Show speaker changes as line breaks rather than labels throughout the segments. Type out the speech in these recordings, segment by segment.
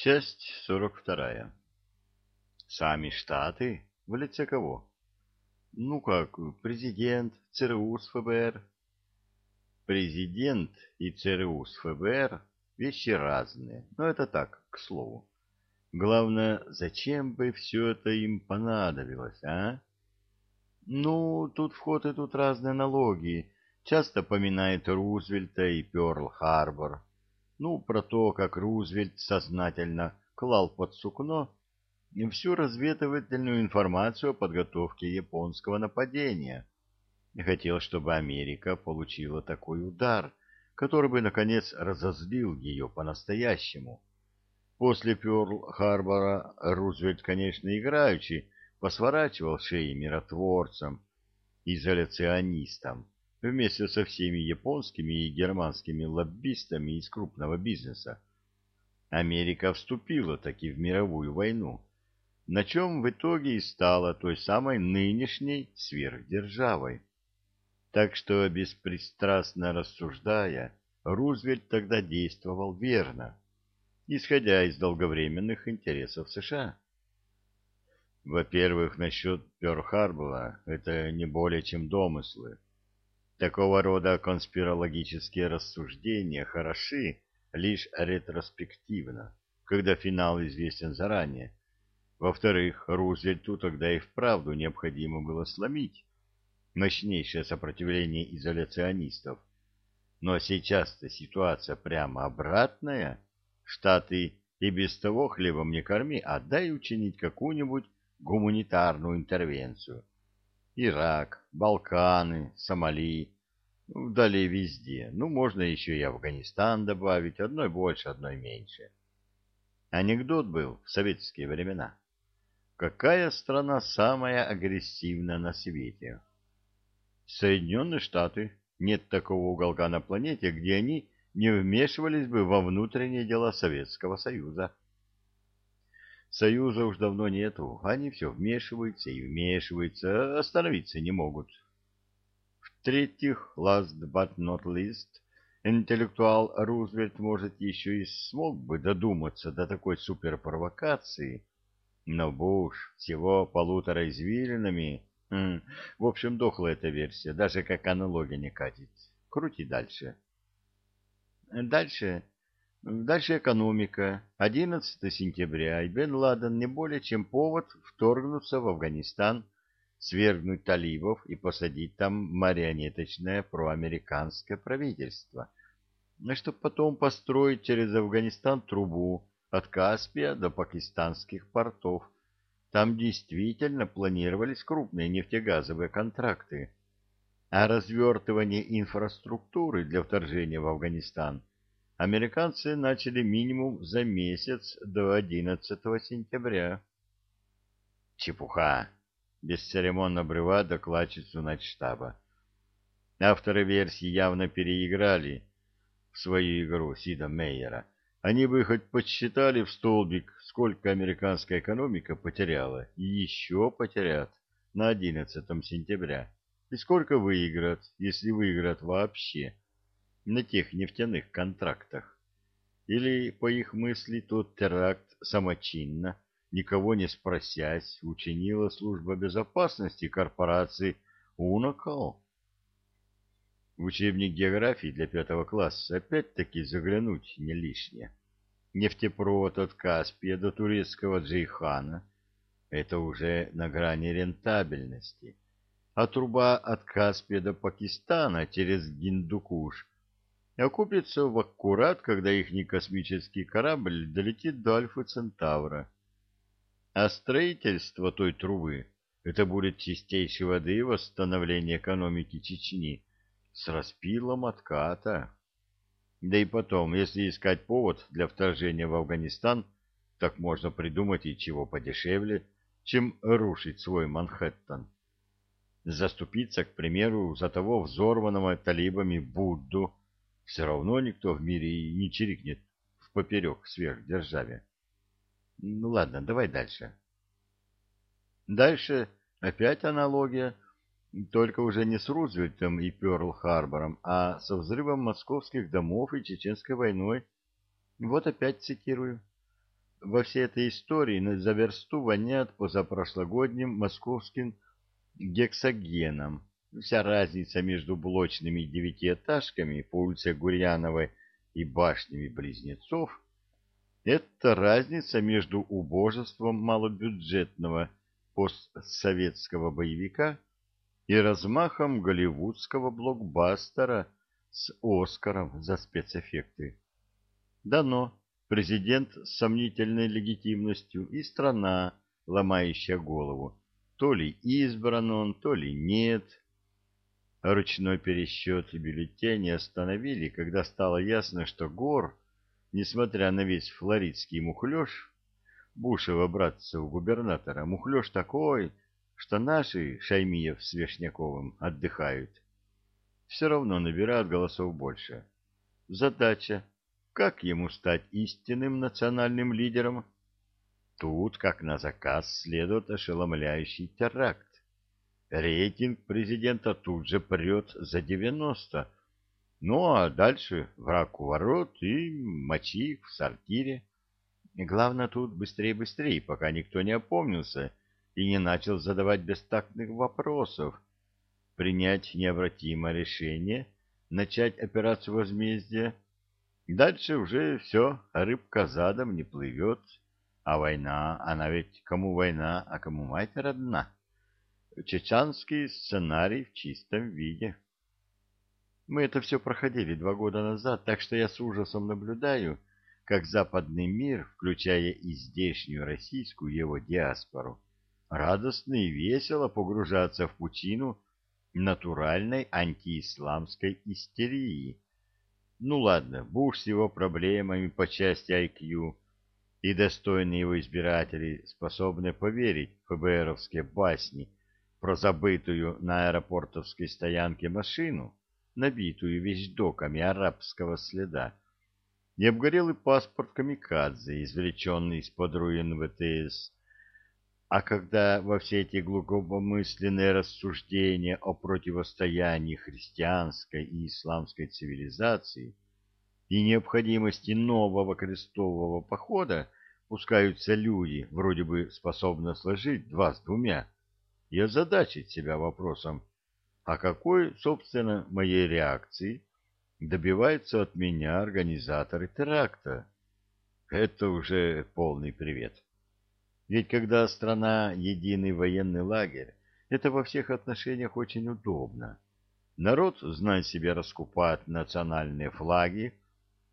Часть сорок вторая. Сами Штаты? В лице кого? Ну как, президент, ЦРУ с ФБР. Президент и ЦРУ с ФБР — вещи разные, но это так, к слову. Главное, зачем бы все это им понадобилось, а? Ну, тут вход и тут разные налоги. Часто поминает Рузвельта и Пёрл-Харбор. Ну, про то, как Рузвельт сознательно клал под сукно всю разведывательную информацию о подготовке японского нападения. И хотел, чтобы Америка получила такой удар, который бы, наконец, разозлил ее по-настоящему. После Пёрл-Харбора Рузвельт, конечно, играючи, посворачивал шеи миротворцам, изоляционистам, вместе со всеми японскими и германскими лоббистами из крупного бизнеса. Америка вступила таки в мировую войну, на чем в итоге и стала той самой нынешней сверхдержавой. Так что, беспристрастно рассуждая, Рузвельт тогда действовал верно, исходя из долговременных интересов США. Во-первых, насчет Пёрл-Харбора это не более чем домыслы. Такого рода конспирологические рассуждения хороши лишь ретроспективно, когда финал известен заранее. Во-вторых, Рузвельту тогда и вправду необходимо было сломить мощнейшее сопротивление изоляционистов. Но сейчас-то ситуация прямо обратная. Штаты и без того хлебом не корми, а дай учинить какую-нибудь гуманитарную интервенцию. Ирак, Балканы, Сомали, вдали везде. Ну, можно еще и Афганистан добавить, одной больше, одной меньше. Анекдот был в советские времена. Какая страна самая агрессивная на свете? Соединенные Штаты. Нет такого уголка на планете, где они не вмешивались бы во внутренние дела Советского Союза. Союза уж давно нету, они все вмешиваются и вмешиваются, а остановиться не могут. В-третьих, last but not least, интеллектуал Рузвельт, может, еще и смог бы додуматься до такой суперпровокации, но Буш всего полутора извилинами... Хм, в общем, дохла эта версия, даже как аналогия не катит. Крути дальше. Дальше Дальше экономика. 11 сентября, и Бен Ладен не более чем повод вторгнуться в Афганистан, свергнуть талибов и посадить там марионеточное проамериканское правительство, чтобы потом построить через Афганистан трубу от Каспия до пакистанских портов. Там действительно планировались крупные нефтегазовые контракты, а развертывание инфраструктуры для вторжения в Афганистан – американцы начали минимум за месяц до 11 сентября. Чепуха! Бесцеремонно обрывая докладчицу штаба. Авторы версии явно переиграли в свою игру Сида Мейера. Они бы хоть подсчитали в столбик, сколько американская экономика потеряла и еще потерят на 11 сентября, и сколько выиграют, если выиграют вообще на тех нефтяных контрактах. Или, по их мысли, тот теракт самочинно, никого не спросясь, учинила служба безопасности корпорации «Унокол». В учебник географии для пятого класса опять-таки заглянуть не лишнее. Нефтепровод от Каспия до турецкого Джейхана — это уже на грани рентабельности, а труба от Каспия до Пакистана через Гиндукуш окупится в аккурат, когда ихний космический корабль долетит до Альфы Центавра. А строительство той трубы — это будет чистейшей воды восстановление экономики Чечни с распилом отката. Да и потом, если искать повод для вторжения в Афганистан, так можно придумать и чего подешевле, чем рушить свой Манхэттен. Заступиться, к примеру, за того взорванного талибами Будду, все равно никто в мире и не чирикнет в поперек сверхдержаве. Ну ладно, давай дальше. Дальше опять аналогия, только уже не с Рузвельтом и Пёрл-Харбором, а со взрывом московских домов и Чеченской войной. Вот опять цитирую. во всей этой истории за версту вонят позапрошлогодним московским гексогеном. Вся разница между блочными девятиэтажками по улице Гурьяновой и башнями близнецов — это разница между убожеством малобюджетного постсоветского боевика и размахом голливудского блокбастера с Оскаром за спецэффекты. Дано президент с сомнительной легитимностью и страна, ломающая голову. То ли избран он, то ли нет. Ручной пересчет бюллетеней остановили, когда стало ясно, что Гор, несмотря на весь флоридский мухлёж, Бушева братца у губернатора, мухлёж такой, что наши, Шаймиев с Вешняковым, отдыхают. Все равно набирают голосов больше. Задача как ему стать истинным национальным лидером? Тут, как на заказ, следует ошеломляющий теракт. Рейтинг президента тут же прет за 90. Ну, а дальше враг у ворот и мочи в сортире. И главное тут быстрее-быстрее, пока никто не опомнился и не начал задавать бестактных вопросов. Принять необратимое решение, начать операцию возмездия — Дальше уже все, рыбка задом не плывет. А война, она ведь кому война, а кому мать родна. Чеченский сценарий в чистом виде. Мы это все проходили два года назад, так что я с ужасом наблюдаю, как западный мир, включая и здешнюю российскую его диаспору, радостно и весело погружаться в пучину натуральной антиисламской истерии ну ладно, Буш с его проблемами по части IQ и достойные его избиратели способны поверить в ФБРовские басни про забытую на аэропортовской стоянке машину, набитую вещдоками арабского следа, и обгорелый паспорт камикадзе, извлеченный из-под руин ВТС, а когда во все эти глубокомысленные рассуждения о противостоянии христианской и исламской цивилизации и необходимости нового крестового похода пускаются люди, вроде бы способны сложить два с двумя, и озадачить себя вопросом, а какой, собственно, моей реакции добиваются от меня организаторы теракта? Это уже полный привет. Ведь когда страна — единый военный лагерь, это во всех отношениях очень удобно. Народ, знай себе, раскупает национальные флаги,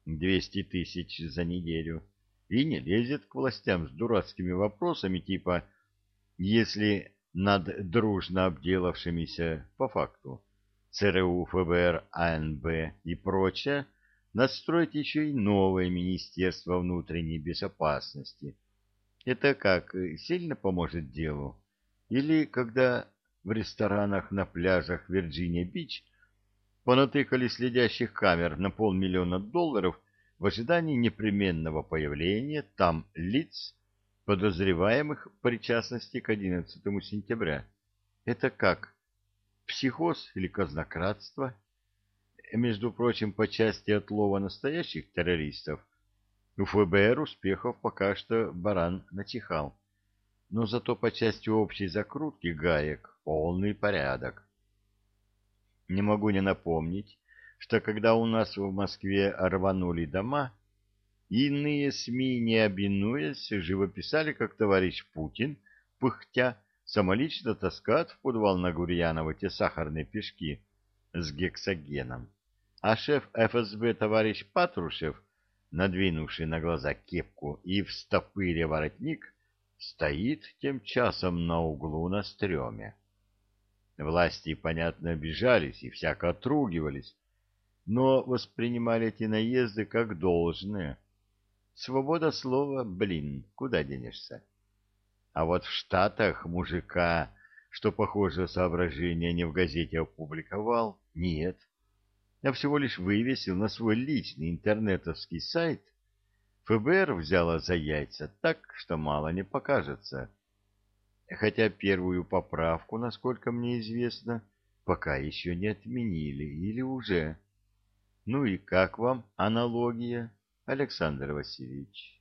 200 тысяч за неделю, и не лезет к властям с дурацкими вопросами типа «если над дружно обделавшимися по факту ЦРУ, ФБР, АНБ и прочее настроить еще и новое Министерство внутренней безопасности» Это как, сильно поможет делу? Или когда в ресторанах на пляжах Вирджиния-Бич понатыкали следящих камер на полмиллиона долларов в ожидании непременного появления там лиц, подозреваемых в причастности к 11 сентября. Это как? Психоз или казнократство? Между прочим, по части отлова настоящих террористов – у ФБР успехов пока что баран начихал, но зато по части общей закрутки гаек полный порядок. Не могу не напомнить, что когда у нас в Москве рванули дома, иные СМИ, не обинуясь, живописали, как товарищ Путин, пыхтя, самолично таскает в подвал на Гурьянова те сахарные пешки с гексогеном. А шеф ФСБ товарищ Патрушев надвинувший на глаза кепку и в стопыре воротник, стоит тем часом на углу на стреме. Власти, понятно, обижались и всяко отругивались, но воспринимали эти наезды как должное. Свобода слова, блин, куда денешься? А вот в Штатах мужика, что, похоже, соображение не в газете опубликовал, нет а всего лишь вывесил на свой личный интернетовский сайт, ФБР взяла за яйца так, что мало не покажется. Хотя первую поправку, насколько мне известно, пока еще не отменили или уже. Ну и как вам аналогия, Александр Васильевич?